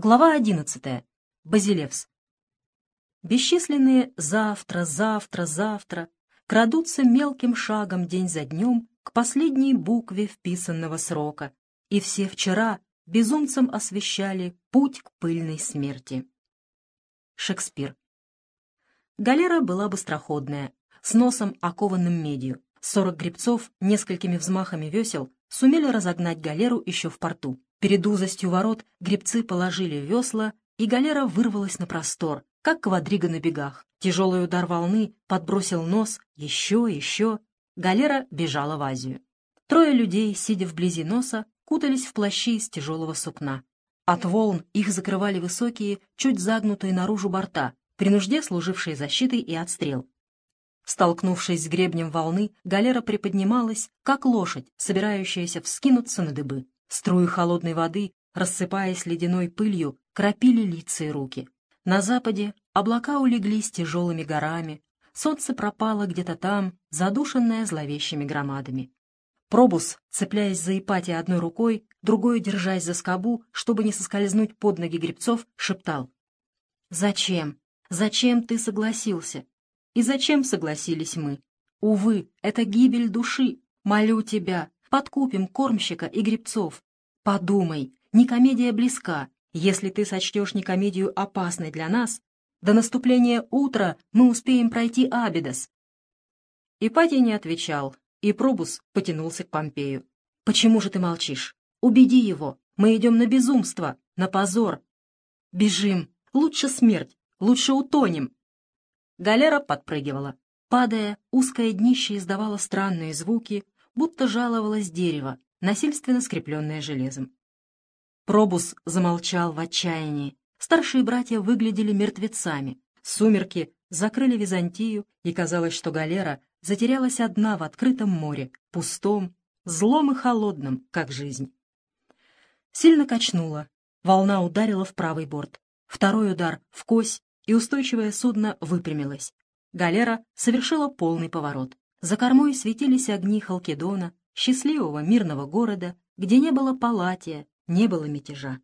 Глава 11. Базилевс. Бесчисленные «завтра, завтра, завтра» крадутся мелким шагом день за днем к последней букве вписанного срока, и все вчера безумцам освещали путь к пыльной смерти. Шекспир. Галера была быстроходная, с носом окованным медью. Сорок гребцов несколькими взмахами весел сумели разогнать галеру еще в порту. Перед узостью ворот гребцы положили весла, и галера вырвалась на простор, как квадрига на бегах. Тяжелый удар волны подбросил нос, еще, еще. Галера бежала в Азию. Трое людей, сидя вблизи носа, кутались в плащи из тяжелого сукна. От волн их закрывали высокие, чуть загнутые наружу борта, при нужде служившие защитой и отстрел. Столкнувшись с гребнем волны, галера приподнималась, как лошадь, собирающаяся вскинуться на дыбы. Струи холодной воды, рассыпаясь ледяной пылью, кропили лица и руки. На западе облака улеглись тяжелыми горами, солнце пропало где-то там, задушенное зловещими громадами. Пробус, цепляясь за Ипатия одной рукой, другой держась за скобу, чтобы не соскользнуть под ноги гребцов, шептал. «Зачем? Зачем ты согласился? И зачем согласились мы? Увы, это гибель души. Молю тебя, подкупим кормщика и гребцов. Подумай, не комедия близка. Если ты сочтешь не комедию опасной для нас, до наступления утра мы успеем пройти Абидос. Ипатий не отвечал, и Пробус потянулся к Помпею. «Почему же ты молчишь? Убеди его. Мы идем на безумство, на позор. Бежим. Лучше смерть. Лучше утонем». Галера подпрыгивала. Падая, узкое днище издавало странные звуки, будто жаловалось дерево, насильственно скрепленное железом. Пробус замолчал в отчаянии. Старшие братья выглядели мертвецами. Сумерки закрыли Византию, и казалось, что галера затерялась одна в открытом море, пустом, злом и холодном, как жизнь. Сильно качнуло. Волна ударила в правый борт. Второй удар — в кось, и устойчивое судно выпрямилось. Галера совершила полный поворот. За кормой светились огни Халкидона, счастливого мирного города, где не было палатия, не было мятежа.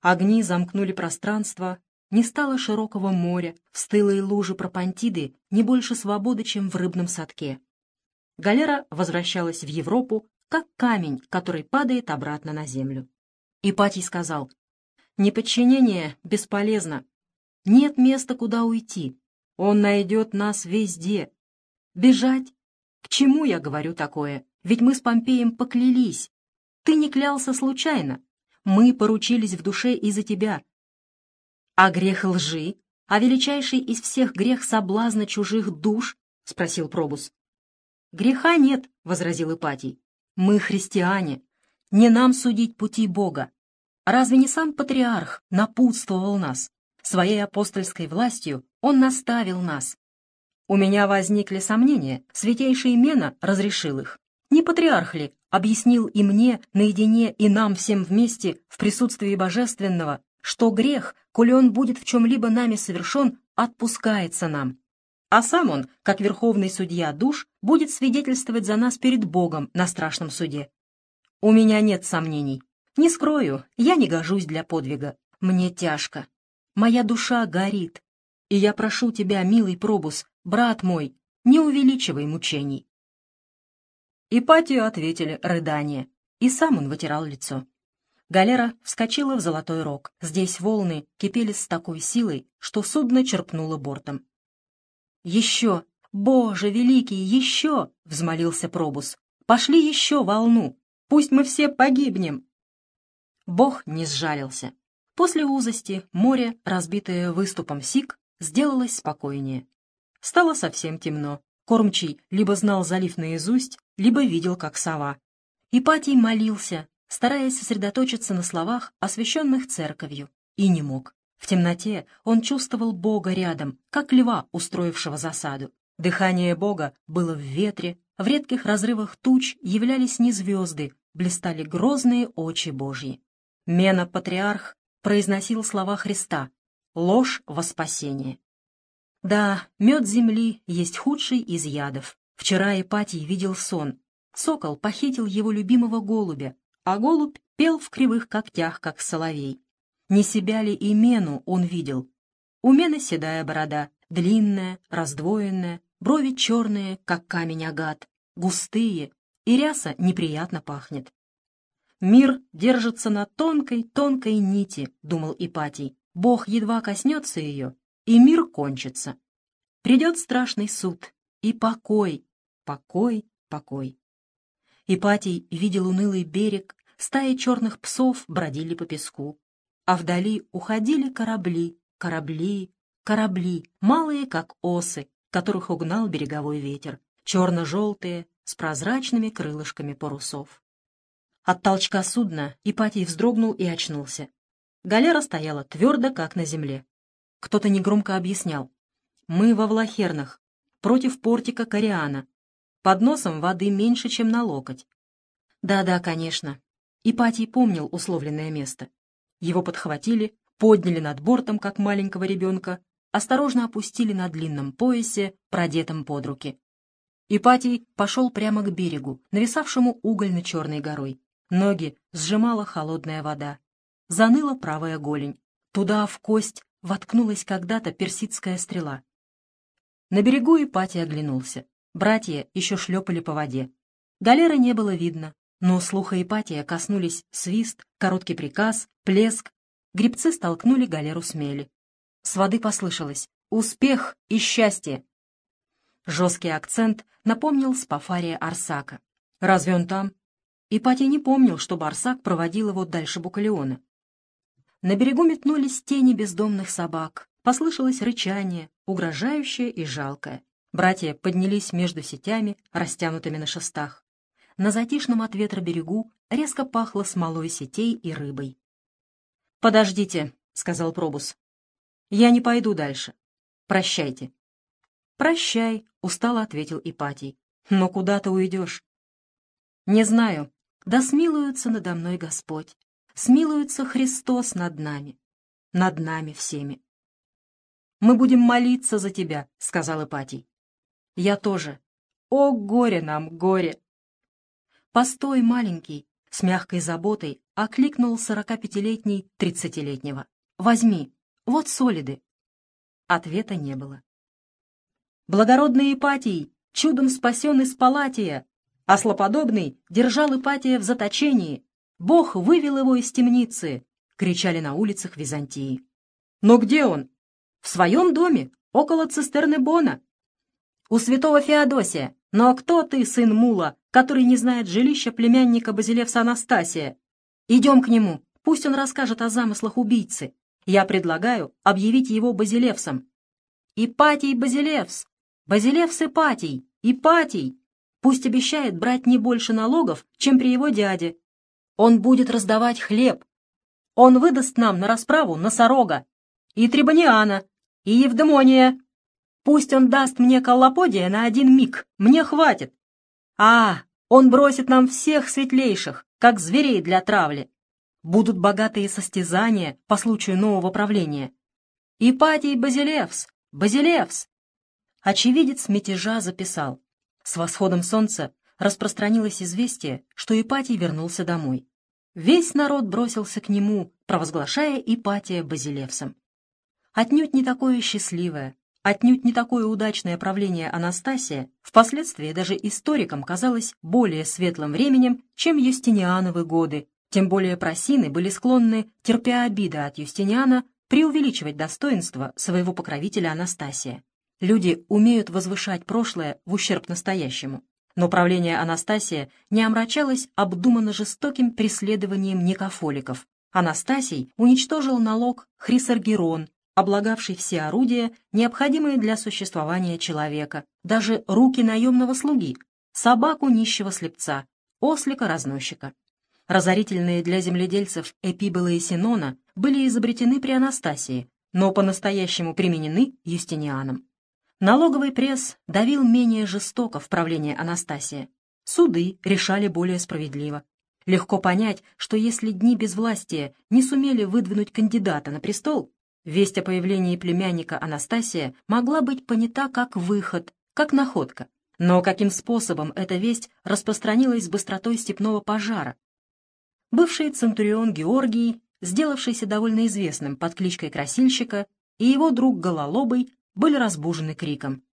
Огни замкнули пространство, не стало широкого моря, в стылые лужи Пропантиды не больше свободы, чем в рыбном садке. Галера возвращалась в Европу, как камень, который падает обратно на землю. Ипатий сказал, «Неподчинение бесполезно. Нет места, куда уйти. Он найдет нас везде. Бежать к чему я говорю такое? Ведь мы с Помпеем поклялись. Ты не клялся случайно. Мы поручились в душе из-за тебя. А грех лжи? А величайший из всех грех соблазна чужих душ? — спросил Пробус. «Греха нет», — возразил Ипатий. «Мы христиане. Не нам судить пути Бога. Разве не сам патриарх напутствовал нас? Своей апостольской властью он наставил нас, у меня возникли сомнения, святейший Мена разрешил их. Не патриарх ли объяснил и мне наедине, и нам всем вместе в присутствии Божественного, что грех, коли он будет в чем-либо нами совершен, отпускается нам. А сам он, как верховный судья душ, будет свидетельствовать за нас перед Богом на страшном суде. У меня нет сомнений. Не скрою, я не гожусь для подвига. Мне тяжко. Моя душа горит. И я прошу тебя, милый Пробус, брат мой, не увеличивай мучений. Ипатию ответили рыдания, и сам он вытирал лицо. Галера вскочила в золотой рог. Здесь волны кипели с такой силой, что судно черпнуло бортом. «Еще! Боже великий, еще!» — взмолился Пробус. «Пошли еще волну! Пусть мы все погибнем!» Бог не сжалился. После узости море, разбитое выступом Сик, сделалось спокойнее. Стало совсем темно. Кормчий либо знал залив наизусть, либо видел, как сова. Ипатий молился, стараясь сосредоточиться на словах, освященных церковью, и не мог. В темноте он чувствовал Бога рядом, как льва, устроившего засаду. Дыхание Бога было в ветре, в редких разрывах туч являлись не звезды, блистали грозные очи Божьи. Мена-патриарх произносил слова Христа «Ложь во спасение». Да, мед земли есть худший из ядов. Вчера Ипатий видел сон. Сокол похитил его любимого голубя, а голубь пел в кривых когтях, как соловей. Не себя ли и Мену он видел? У Мены седая борода, длинная, раздвоенная, брови черные, как камень агат, густые, и ряса неприятно пахнет. «Мир держится на тонкой-тонкой нити», — думал Ипатий. «Бог едва коснется ее, и мир кончится. Придет страшный суд, и покой, покой, покой». Ипатий видел унылый берег, стаи черных псов бродили по песку, а вдали уходили корабли, корабли, корабли, малые, как осы, которых угнал береговой ветер, черно-желтые, с прозрачными крылышками парусов. От толчка судна Ипатий вздрогнул и очнулся. Галера стояла твердо, как на земле. Кто-то негромко объяснял. «Мы во Влахернах, против портика Кориана. Под носом воды меньше, чем на локоть». «Да-да, конечно». Ипатий помнил условленное место. Его подхватили, подняли над бортом, как маленького ребенка, осторожно опустили на длинном поясе, продетом под руки. Ипатий пошел прямо к берегу, нависавшему угольно-черной горой. Ноги сжимала холодная вода. Заныла правая голень. Туда, в кость, воткнулась когда-то персидская стрела. На берегу Ипатий оглянулся. Братья еще шлепали по воде. Галеры не было видно, но слуха Ипатия коснулись свист, короткий приказ, плеск. Гребцы столкнули галеру с мели. С воды послышалось «Успех и счастье!» Жесткий акцент напомнил Спафария Арсака. «Разве он там?» Ипатий не помнил, чтобы Арсак проводил его дальше Букалеона. На берегу метнулись тени бездомных собак. Послышалось рычание, угрожающее и жалкое. Братья поднялись между сетями, растянутыми на шестах. На затишном от ветра берегу резко пахло смолой сетей и рыбой. «Подождите», — сказал Пробус. «Я не пойду дальше. Прощайте». «Прощай», — устало ответил Ипатий. «Но куда ты уйдешь?» «Не знаю. Да смилуется надо мной Господь, смилуется Христос над нами, над нами всеми. «Мы будем молиться за тебя», — сказал Ипатий. «Я тоже. О, горе нам, горе!» «Постой, маленький!» — с мягкой заботой окликнул сорокапятилетний тридцатилетнего. «Возьми, вот солиды». Ответа не было. «Благородный Ипатий, чудом спасен из Палатия!» а слоподобный держал Ипатия в заточении. Бог вывел его из темницы, — кричали на улицах Византии. Но где он? В своем доме, около цистерны Бона. У святого Феодосия. Но кто ты, сын Мула, который не знает жилища племянника Базилевса Анастасия? Идем к нему, пусть он расскажет о замыслах убийцы. Я предлагаю объявить его Базилевсом. Ипатий Базилевс! Базилевс Ипатий! Ипатий! Пусть обещает брать не больше налогов, чем при его дяде. Он будет раздавать хлеб. Он выдаст нам на расправу носорога, и Трибониана, и Евдемония. Пусть он даст мне коллоподия на один миг, мне хватит. А, он бросит нам всех светлейших, как зверей для травли. Будут богатые состязания по случаю нового правления. Ипатий Базилевс, Базилевс. Очевидец мятежа записал. С восходом солнца распространилось известие, что Ипатий вернулся домой. Весь народ бросился к нему, провозглашая Ипатия Базилевсом. Отнюдь не такое счастливое, отнюдь не такое удачное правление Анастасия впоследствии даже историкам казалось более светлым временем, чем Юстиниановы годы, тем более просины были склонны, терпя обиды от Юстиниана, преувеличивать достоинство своего покровителя Анастасия. Люди умеют возвышать прошлое в ущерб настоящему. Но правление Анастасия не омрачалось обдуманно жестоким преследованием никофоликов. Анастасий уничтожил налог Хрисаргерон, облагавший все орудия, необходимые для существования человека, даже руки наемного слуги, собаку нищего слепца, ослика-разносчика. Разорительные для земледельцев Эпибола и Синона были изобретены при Анастасии, но по-настоящему применены Юстинианом. Налоговый пресс давил менее жестоко в правлении Анастасия. Суды решали более справедливо. Легко понять, что если дни безвластия не сумели выдвинуть кандидата на престол, весть о появлении племянника Анастасия могла быть понята как выход, как находка. Но каким способом эта весть распространилась с быстротой степного пожара? Бывший центурион Георгий сделавшийся довольно известным под кличкой Красильщика, и его друг Гололобый были разбужены криком.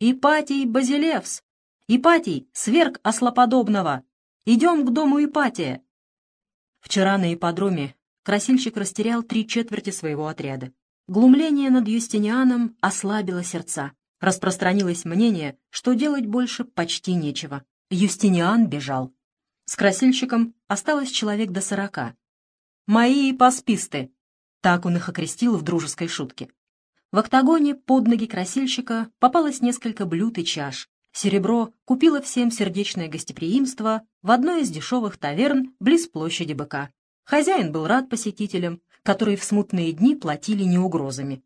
«Ипатий Базилевс! Ипатий, сверг ослоподобного! Идем к дому Ипатия!» Вчера на ипподроме Красильщик растерял три четверти своего отряда. Глумление над Юстинианом ослабило сердца. Распространилось мнение, что делать больше почти нечего. Юстиниан бежал. С красильщиком осталось человек до сорока. «Мои пасписты!» Так он их окрестил в дружеской шутке. В октагоне под ноги красильщика попалось несколько блюд и чаш. Серебро купило всем сердечное гостеприимство в одной из дешевых таверн близ площади быка. Хозяин был рад посетителям, которые в смутные дни платили не угрозами.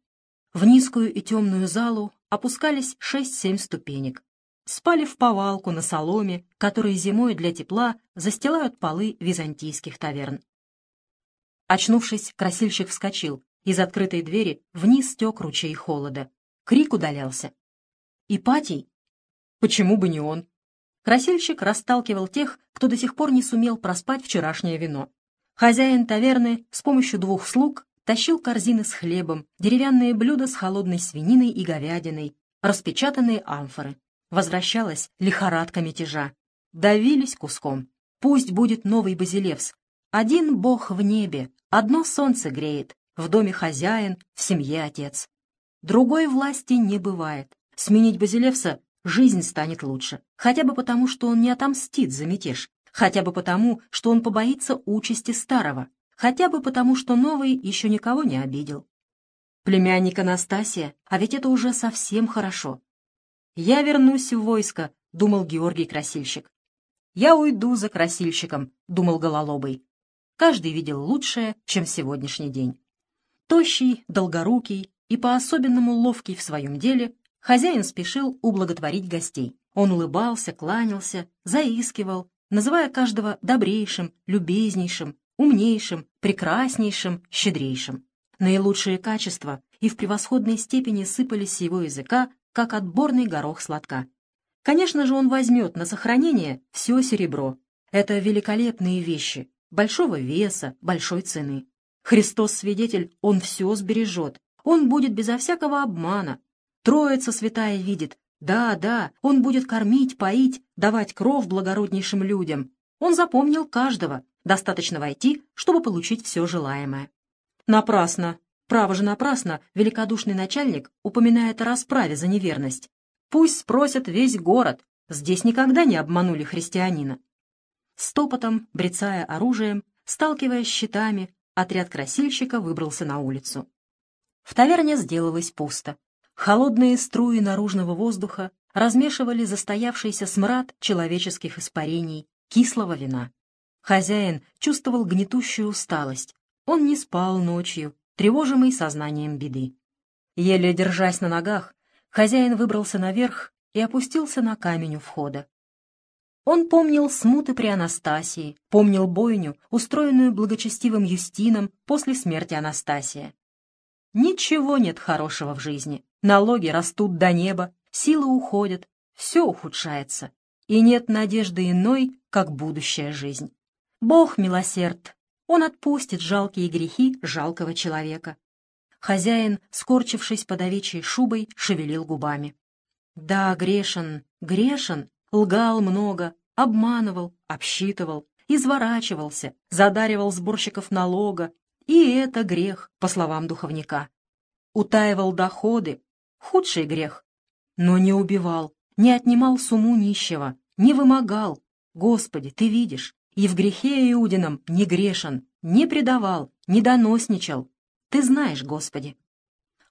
В низкую и темную залу опускались шесть-семь ступенек. Спали в повалку на соломе, которые зимой для тепла застилают полы византийских таверн. Очнувшись, красильщик вскочил. Из открытой двери вниз стек ручей холода. Крик удалялся. «Ипатий?» Почему бы не он? Красильщик расталкивал тех, кто до сих пор не сумел проспать вчерашнее вино. Хозяин таверны с помощью двух слуг тащил корзины с хлебом, деревянные блюда с холодной свининой и говядиной, распечатанные амфоры. Возвращалась лихорадка мятежа. Давились куском. Пусть будет новый Базилевс. Один бог в небе, одно солнце греет, в доме хозяин, в семье отец. Другой власти не бывает. Сменить Базилевса жизнь станет лучше, хотя бы потому, что он не отомстит за мятеж, хотя бы потому, что он побоится участи старого, хотя бы потому, что новый еще никого не обидел. Племянник Анастасия, а ведь это уже совсем хорошо. «Я вернусь в войско», — думал Георгий Красильщик. «Я уйду за Красильщиком», — думал Гололобый. Каждый видел лучшее, чем сегодняшний день. Тощий, долгорукий и по-особенному ловкий в своем деле, хозяин спешил ублаготворить гостей. Он улыбался, кланялся, заискивал, называя каждого добрейшим, любезнейшим, умнейшим, прекраснейшим, щедрейшим. Наилучшие качества и в превосходной степени сыпались с его языка, как отборный горох сладка. Конечно же, он возьмет на сохранение все серебро. Это великолепные вещи, большого веса, большой цены. Христос свидетель, он все сбережет. Он будет безо всякого обмана. Троица святая видит, да, да, он будет кормить, поить, давать кров благороднейшим людям. Он запомнил каждого. Достаточно войти, чтобы получить все желаемое. Напрасно, право же напрасно, великодушный начальник упоминает о расправе за неверность. Пусть спросят весь город, здесь никогда не обманули христианина. Стопотом, брецая оружием, сталкиваясь щитами, отряд красильщика выбрался на улицу. В таверне сделалось пусто. Холодные струи наружного воздуха размешивали застоявшийся смрад человеческих испарений, кислого вина. Хозяин чувствовал гнетущую усталость. Он не спал ночью, тревожимый сознанием беды. Еле держась на ногах, хозяин выбрался наверх и опустился на камень у входа. Он помнил смуты при Анастасии, помнил бойню, устроенную благочестивым Юстином после смерти Анастасия. Ничего нет хорошего в жизни. Налоги растут до неба, силы уходят, все ухудшается, и нет надежды иной, как будущая жизнь. Бог милосерд, Он отпустит жалкие грехи жалкого человека. Хозяин, скорчившись под овечьей шубой, шевелил губами. Да, грешен, грешен, лгал много, обманывал, обсчитывал, изворачивался, задаривал сборщиков налога, и это грех, по словам духовника. Утаивал доходы, худший грех. Но не убивал, не отнимал сумму нищего, не вымогал. Господи, ты видишь, и в грехе Иудином не грешен, не предавал, не доносничал. Ты знаешь, Господи.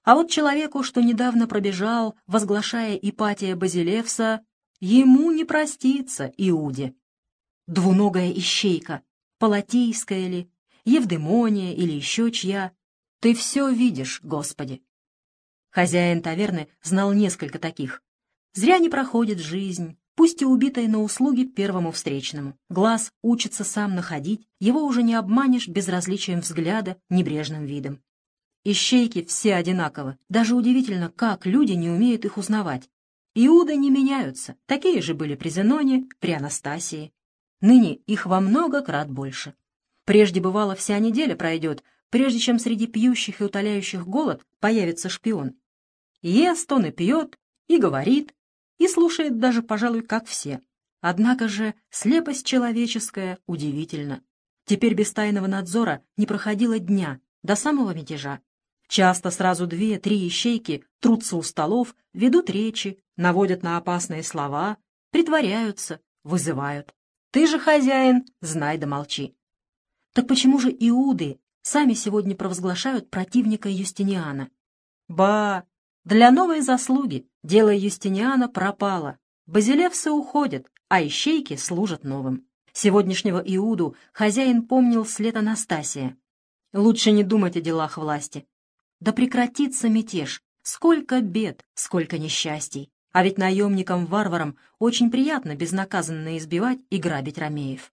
А вот человеку, что недавно пробежал, возглашая Ипатия Базилевса, ему не простится Иуде. Двуногая ищейка, Палатийская ли, Евдемония или еще чья. Ты все видишь, Господи. Хозяин таверны знал несколько таких. Зря не проходит жизнь, пусть и убитая на услуги первому встречному. Глаз учится сам находить, его уже не обманешь безразличием взгляда, небрежным видом. Ищейки все одинаково. Даже удивительно, как люди не умеют их узнавать. Иуды не меняются, такие же были при Зеноне, при Анастасии. Ныне их во много крат больше. Прежде бывало, вся неделя пройдет, прежде чем среди пьющих и утоляющих голод появится шпион. Ест он и пьет, и говорит, и слушает даже, пожалуй, как все. Однако же слепость человеческая удивительна. Теперь без тайного надзора не проходило дня до самого мятежа. Часто сразу две-три ищейки трутся у столов, ведут речи, наводят на опасные слова, притворяются, вызывают. Ты же хозяин, знай да молчи. Так почему же иуды сами сегодня провозглашают противника Юстиниана? Ба! Для новой заслуги дело Юстиниана пропало. Базилевсы уходят, а ищейки служат новым. Сегодняшнего Иуду хозяин помнил след Анастасия. Лучше не думать о делах власти. Да прекратится мятеж. Сколько бед, сколько несчастий. А ведь наемникам-варварам очень приятно безнаказанно избивать и грабить ромеев.